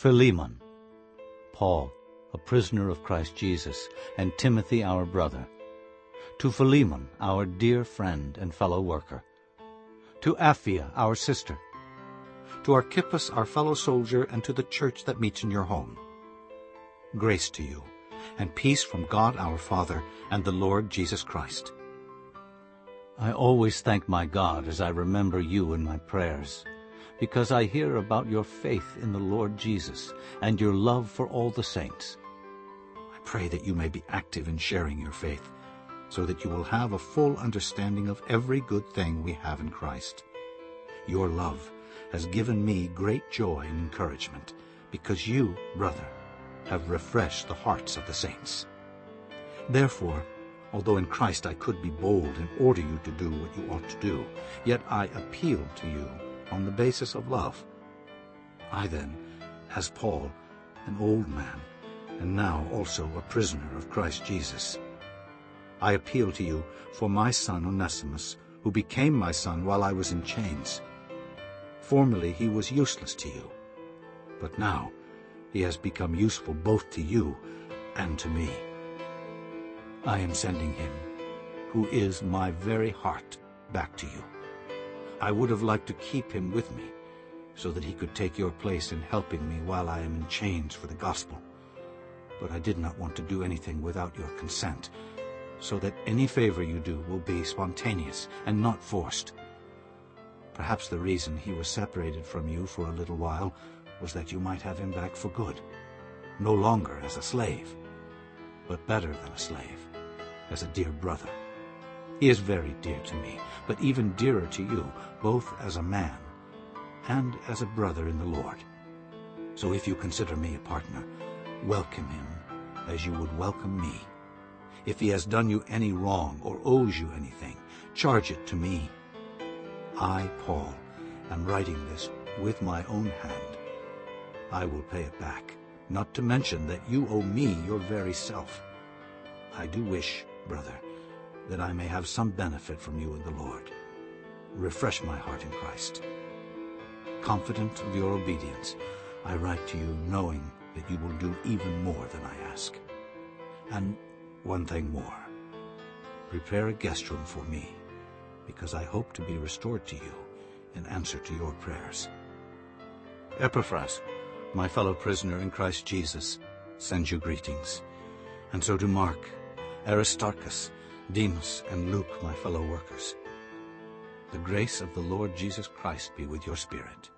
Philemon, Paul, a prisoner of Christ Jesus, and Timothy our brother, to Philemon, our dear friend and fellow worker, to Apphia, our sister, to Archippus, our fellow soldier, and to the church that meets in your home. Grace to you, and peace from God our Father and the Lord Jesus Christ. I always thank my God as I remember you in my prayers, because I hear about your faith in the Lord Jesus and your love for all the saints. I pray that you may be active in sharing your faith, so that you will have a full understanding of every good thing we have in Christ. Your love has given me great joy and encouragement, because you, brother, have refreshed the hearts of the saints. Therefore, although in Christ I could be bold and order you to do what you ought to do, yet I appeal to you on the basis of love. I then, as Paul, an old man, and now also a prisoner of Christ Jesus, I appeal to you for my son Onesimus, who became my son while I was in chains. Formerly he was useless to you, but now he has become useful both to you and to me. I am sending him, who is my very heart, back to you. I would have liked to keep him with me, so that he could take your place in helping me while I am in chains for the gospel. But I did not want to do anything without your consent, so that any favor you do will be spontaneous and not forced. Perhaps the reason he was separated from you for a little while was that you might have him back for good, no longer as a slave, but better than a slave, as a dear brother. He is very dear to me, but even dearer to you, both as a man and as a brother in the Lord. So if you consider me a partner, welcome him as you would welcome me. If he has done you any wrong or owes you anything, charge it to me. I, Paul, am writing this with my own hand. I will pay it back, not to mention that you owe me your very self. I do wish, brother, that I may have some benefit from you in the Lord. Refresh my heart in Christ. Confident of your obedience, I write to you knowing that you will do even more than I ask. And one thing more. Prepare a guest room for me, because I hope to be restored to you in answer to your prayers. Epaphras, my fellow prisoner in Christ Jesus, sends you greetings, and so do Mark, Aristarchus, Demas, and Luke, my fellow workers. The grace of the Lord Jesus Christ be with your spirit.